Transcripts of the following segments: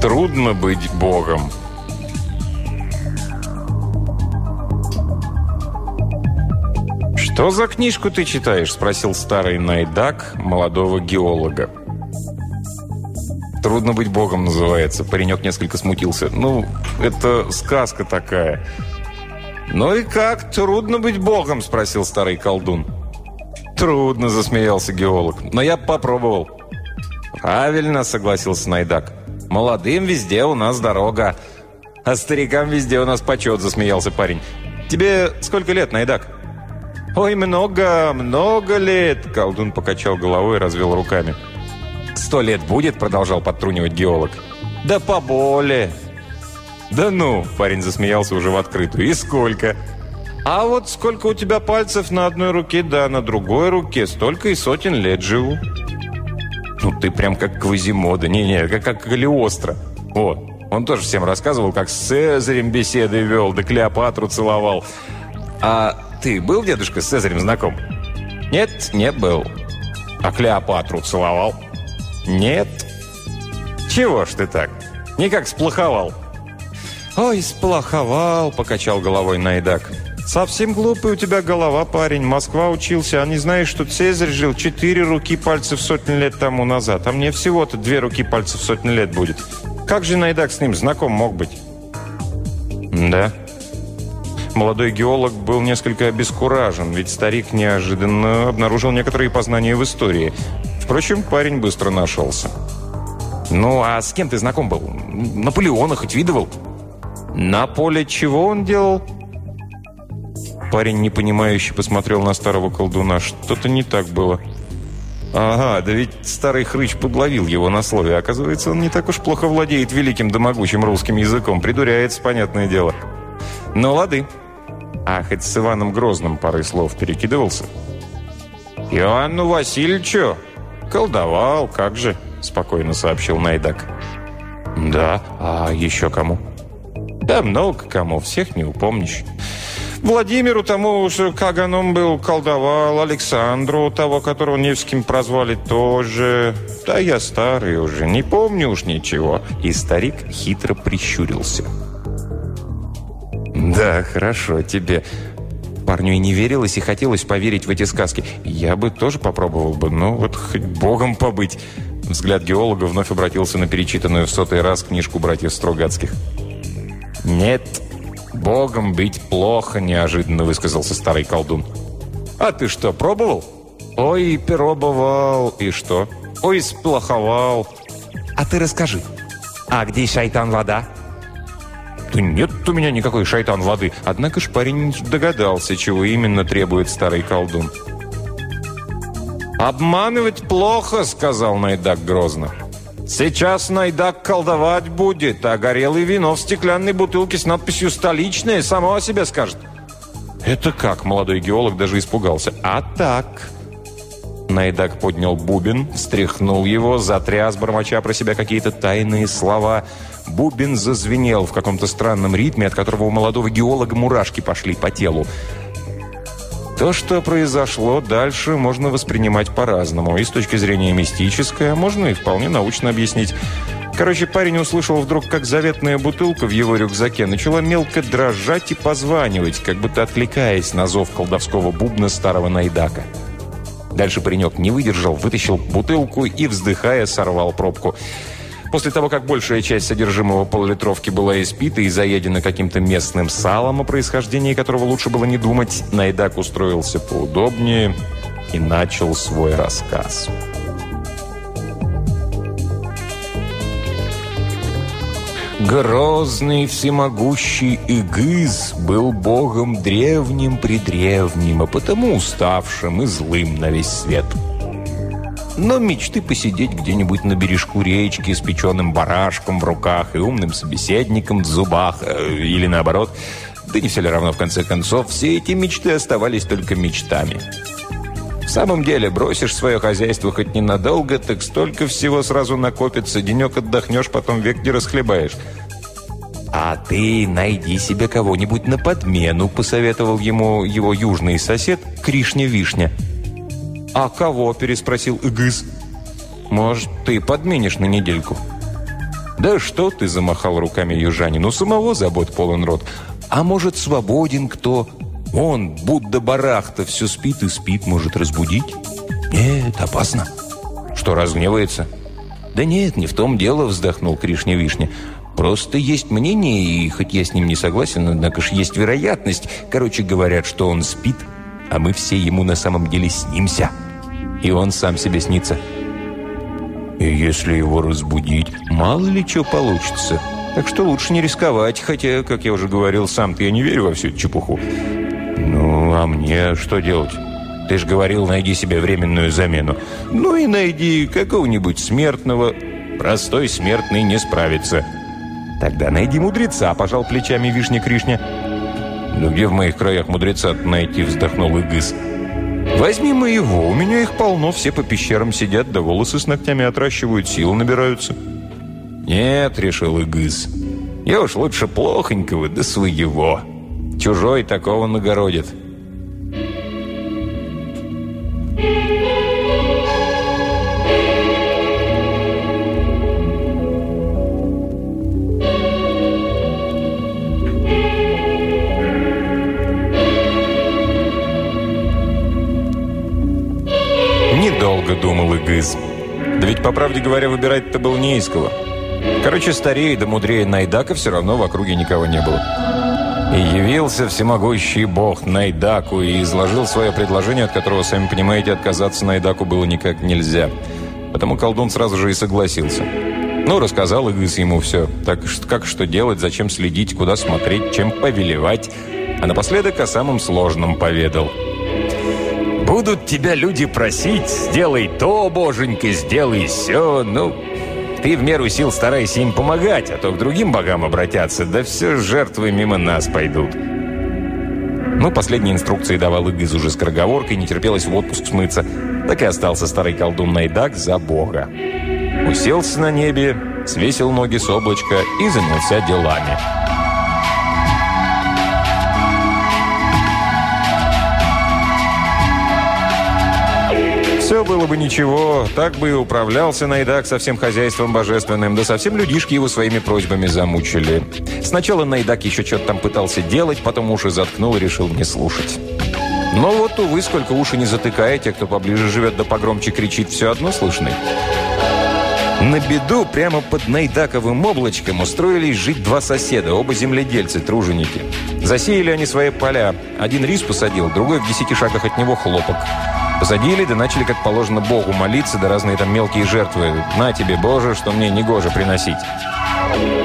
Трудно быть богом. «Что за книжку ты читаешь?» – спросил старый Найдак молодого геолога. «Трудно быть богом» называется. Паренек несколько смутился. «Ну, это сказка такая». «Ну и как? Трудно быть богом?» – спросил старый колдун. «Трудно», – засмеялся геолог. «Но я попробовал». «Правильно», – согласился Найдак. «Молодым везде у нас дорога, а старикам везде у нас почет», – засмеялся парень. «Тебе сколько лет, Найдак?» «Ой, много, много лет!» Колдун покачал головой и развел руками. «Сто лет будет?» – продолжал подтрунивать геолог. «Да поболее!» «Да ну!» – парень засмеялся уже в открытую. «И сколько?» «А вот сколько у тебя пальцев на одной руке, да на другой руке, столько и сотен лет живу». «Ну ты прям как Квазимода, не-не, как, как Калиостро». «О, он тоже всем рассказывал, как с Цезарем беседы вел, да Клеопатру целовал. А ты был, дедушка, с Цезарем знаком?» «Нет, не был». «А Клеопатру целовал?» «Нет». «Чего ж ты так? Никак сплоховал». «Ой, сплоховал», — покачал головой Найдак. «Совсем глупый у тебя голова, парень. Москва учился, а не знаешь, что Цезарь жил четыре руки пальцев сотни лет тому назад, а мне всего-то две руки пальцев сотни лет будет. Как же Найдак с ним знаком мог быть?» «Да», Молодой геолог был несколько обескуражен, ведь старик неожиданно обнаружил некоторые познания в истории. Впрочем, парень быстро нашелся. «Ну, а с кем ты знаком был? Наполеона хоть видывал?» «На поле чего он делал?» Парень, непонимающе, посмотрел на старого колдуна. Что-то не так было. «Ага, да ведь старый хрыч подловил его на слове. Оказывается, он не так уж плохо владеет великим да могучим русским языком. Придуряется, понятное дело». «Ну, лады. А хоть с Иваном Грозным парой слов перекидывался? «Иоанну Васильевичу колдовал, как же», — спокойно сообщил Найдак. «Да, а еще кому?» «Да много кому, всех не упомнишь». Владимиру тому, что Каганом был, колдовал, Александру, того, которого Невским прозвали, тоже. Да я старый уже, не помню уж ничего. И старик хитро прищурился. «Да, хорошо тебе». Парню и не верилось, и хотелось поверить в эти сказки. Я бы тоже попробовал бы, но вот хоть богом побыть. Взгляд геолога вновь обратился на перечитанную в сотый раз книжку братьев Стругацких. «Нет, богом быть плохо», – неожиданно высказался старый колдун. «А ты что, пробовал?» «Ой, пробовал. И что?» «Ой, сплоховал». «А ты расскажи, а где шайтан вода?» «Да нет у меня никакой шайтан воды». Однако ж парень догадался, чего именно требует старый колдун. «Обманывать плохо», — сказал Найдак грозно. «Сейчас Найдак колдовать будет, а горелое вино в стеклянной бутылке с надписью «Столичное» само о себе скажет». «Это как?» – молодой геолог даже испугался. «А так...» Найдак поднял бубен, встряхнул его, затряс, бормоча про себя какие-то тайные слова – Бубен зазвенел в каком-то странном ритме, от которого у молодого геолога мурашки пошли по телу. То, что произошло дальше, можно воспринимать по-разному. И с точки зрения мистической, можно и вполне научно объяснить. Короче, парень услышал вдруг, как заветная бутылка в его рюкзаке начала мелко дрожать и позванивать, как будто откликаясь на зов колдовского бубна старого Найдака. Дальше паренек не выдержал, вытащил бутылку и, вздыхая, сорвал пробку. После того, как большая часть содержимого полулитровки была испита и заедена каким-то местным салом, о происхождении которого лучше было не думать, Найдак устроился поудобнее и начал свой рассказ. Грозный всемогущий Игыз был богом древним-предревним, а потому уставшим и злым на весь свет – но мечты посидеть где-нибудь на бережку речки с печеным барашком в руках и умным собеседником в зубах, э, или наоборот, да не все ли равно в конце концов, все эти мечты оставались только мечтами. В самом деле, бросишь свое хозяйство хоть ненадолго, так столько всего сразу накопится, денек отдохнешь, потом век не расхлебаешь. «А ты найди себе кого-нибудь на подмену», — посоветовал ему его южный сосед Кришня-Вишня. «А кого?» – переспросил Игыс. «Может, ты подменишь на недельку?» «Да что ты!» – замахал руками южанин. «У самого забот полон рот. А может, свободен кто? Он, Будда Барахта, все спит и спит, может разбудить?» «Нет, опасно». «Что, разгневается?» «Да нет, не в том дело», – вздохнул Кришня-Вишня. «Просто есть мнение, и хоть я с ним не согласен, однако ж есть вероятность. Короче, говорят, что он спит, а мы все ему на самом деле снимся. И он сам себе снится». И если его разбудить, мало ли что получится. Так что лучше не рисковать, хотя, как я уже говорил, сам-то я не верю во всю эту чепуху. Ну, а мне что делать? Ты же говорил, найди себе временную замену. Ну и найди какого-нибудь смертного. Простой смертный не справится. Тогда найди мудреца, пожал плечами Вишня Кришня. Ну где в моих краях мудреца найти, вздохнул Игыс. Возьми моего, у меня их полно, все по пещерам сидят, да волосы с ногтями отращивают, силы набираются. Нет, решил Игыс. Я уж лучше плохонького, да своего. Чужой такого нагородит. Ведь, по правде говоря, выбирать-то было не из кого. Короче, старее да мудрее Найдака все равно в округе никого не было. И явился всемогущий бог Найдаку и изложил свое предложение, от которого, сами понимаете, отказаться Найдаку было никак нельзя. Потому колдун сразу же и согласился. Ну, рассказал Игыс ему все. Так как что делать, зачем следить, куда смотреть, чем повелевать. А напоследок о самом сложном поведал. «Будут тебя люди просить, сделай то, боженька, сделай все, ну, ты в меру сил старайся им помогать, а то к другим богам обратятся, да все жертвы мимо нас пойдут». Ну, последние инструкции давал Игыз уже скороговоркой, не терпелось в отпуск смыться. Так и остался старый колдун Найдак за бога. Уселся на небе, свесил ноги с облачка и занялся делами. Все было бы ничего, так бы и управлялся Найдак со всем хозяйством божественным, да совсем людишки его своими просьбами замучили. Сначала Найдак еще что-то там пытался делать, потом уши заткнул и решил не слушать. Но вот, увы, сколько уши не затыкаете, кто поближе живет да погромче кричит, все одно слышно. На беду прямо под Найдаковым облачком устроились жить два соседа, оба земледельцы, труженики. Засеяли они свои поля. Один рис посадил, другой в десяти шагах от него хлопок. Посадили, да начали, как положено, Богу молиться, да разные там мелкие жертвы. «На тебе, Боже, что мне не гоже приносить».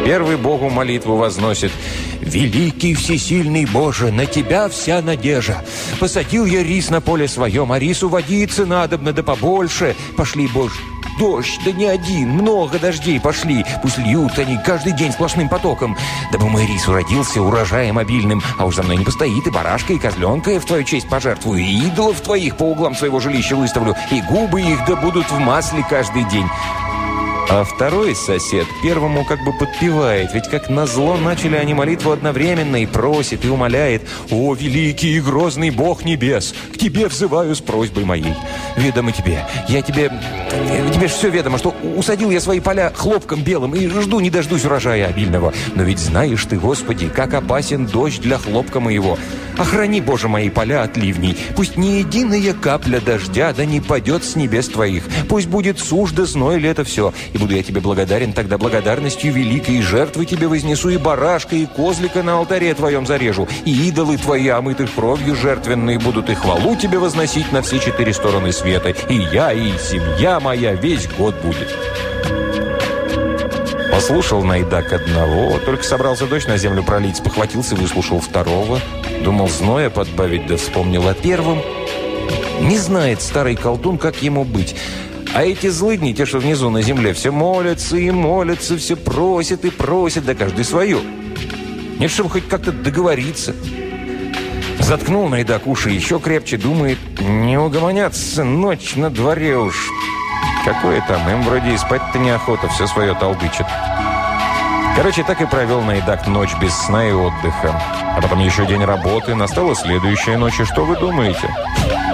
Первый Богу молитву возносит. «Великий всесильный Боже, на Тебя вся надежда. Посадил я рис на поле своем, а рису водиться надобно, да побольше. Пошли, Боже, Дождь, да не один, много дождей пошли. Пусть льют они каждый день сплошным потоком. Дабы мой рис уродился урожаем обильным, а уж за мной не постоит и барашка, и козленка я в твою честь пожертвую, и идолов твоих по углам своего жилища выставлю, и губы их да будут в масле каждый день. А второй сосед первому как бы подпевает, ведь как назло начали они молитву одновременно и просит, и умоляет «О, великий и грозный Бог небес, к тебе взываю с просьбой моей. Ведомо тебе, я тебе... Тебе же все ведомо, что усадил я свои поля хлопком белым и жду не дождусь урожая обильного. Но ведь знаешь ты, Господи, как опасен дождь для хлопка моего. Охрани, Боже, мои поля от ливней. Пусть ни единая капля дождя да не падет с небес твоих. Пусть будет сушь да зной лето все, и буду я тебе благодарен, тогда благодарностью великой и жертвы тебе вознесу, и барашка, и козлика на алтаре твоем зарежу, и идолы твои, омытых кровью жертвенные, будут и хвалу тебе возносить на все четыре стороны света. И я, и семья моя весь год будет». Послушал Найдак одного, только собрался дождь на землю пролить, похватился, выслушал второго, думал зноя подбавить, да вспомнил о первом. Не знает старый колдун, как ему быть. А эти злыдни, те, что внизу на земле, все молятся и молятся, все просят и просят, да каждый свою. Нет, чтобы хоть как-то договориться. Заткнул Найдак уши еще крепче, думает, не угомонятся, ночь на дворе уж. Какое там, им вроде и спать-то неохота, все свое толдычит. Короче, так и провел Найдак ночь без сна и отдыха. А потом еще день работы, настала следующая ночь, и что вы думаете?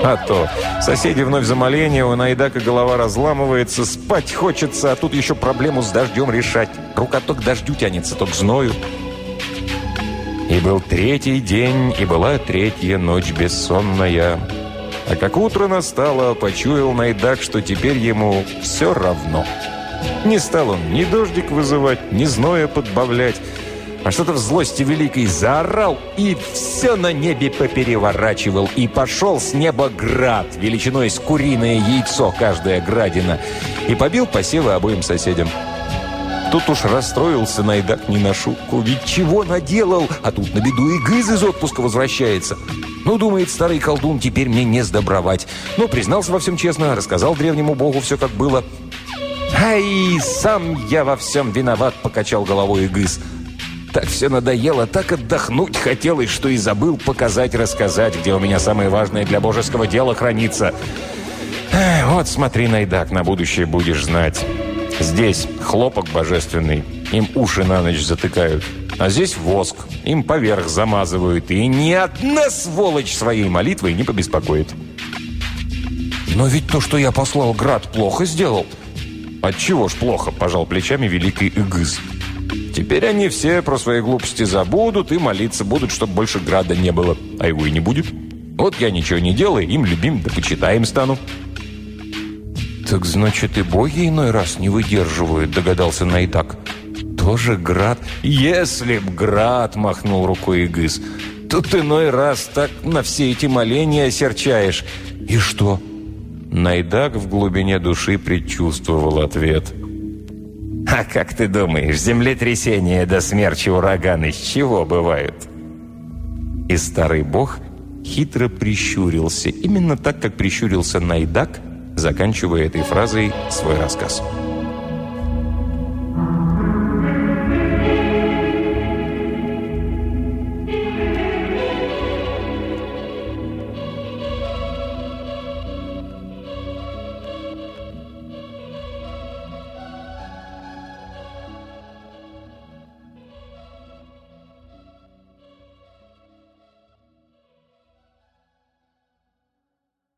А то, соседи вновь за моление, у Найдака голова разламывается, спать хочется, а тут еще проблему с дождем решать. Рука то к дождю тянется, то к зною. И был третий день, и была третья ночь бессонная. А как утро настало, почуял Найдак, что теперь ему все равно. Не стал он ни дождик вызывать, ни зноя подбавлять, а что-то в злости великой заорал и все на небе попереворачивал. И пошел с неба град, величиной с куриное яйцо каждая градина, и побил посевы обоим соседям. Тут уж расстроился Найдак не на шутку. Ведь чего наделал? А тут на беду и гыз из отпуска возвращается. Ну, думает старый колдун, теперь мне не сдобровать. Ну, признался во всем честно, рассказал древнему богу все как было. «Ай, сам я во всем виноват», — покачал головой Игыс. «Так все надоело, так отдохнуть хотелось, что и забыл показать, рассказать, где у меня самое важное для божеского дела хранится. Вот смотри, Найдак, на будущее будешь знать. Здесь хлопок божественный, им уши на ночь затыкают. А здесь воск, им поверх замазывают, и ни одна сволочь своей молитвой не побеспокоит». «Но ведь то, что я послал град, плохо сделал». «Отчего ж плохо?» – пожал плечами великий Игыз. «Теперь они все про свои глупости забудут и молиться будут, чтобы больше града не было. А его и не будет. Вот я ничего не делаю, им любим да почитаем стану». «Так значит, и боги иной раз не выдерживают», – догадался Найдак. «Тоже град?» «Если б град!» – махнул рукой Игыз. «Тут иной раз так на все эти моления осерчаешь. И что?» Найдак в глубине души предчувствовал ответ. «А как ты думаешь, землетрясения до смерчи ураганы с чего бывают?» И старый бог хитро прищурился, именно так, как прищурился Найдак, заканчивая этой фразой свой рассказ.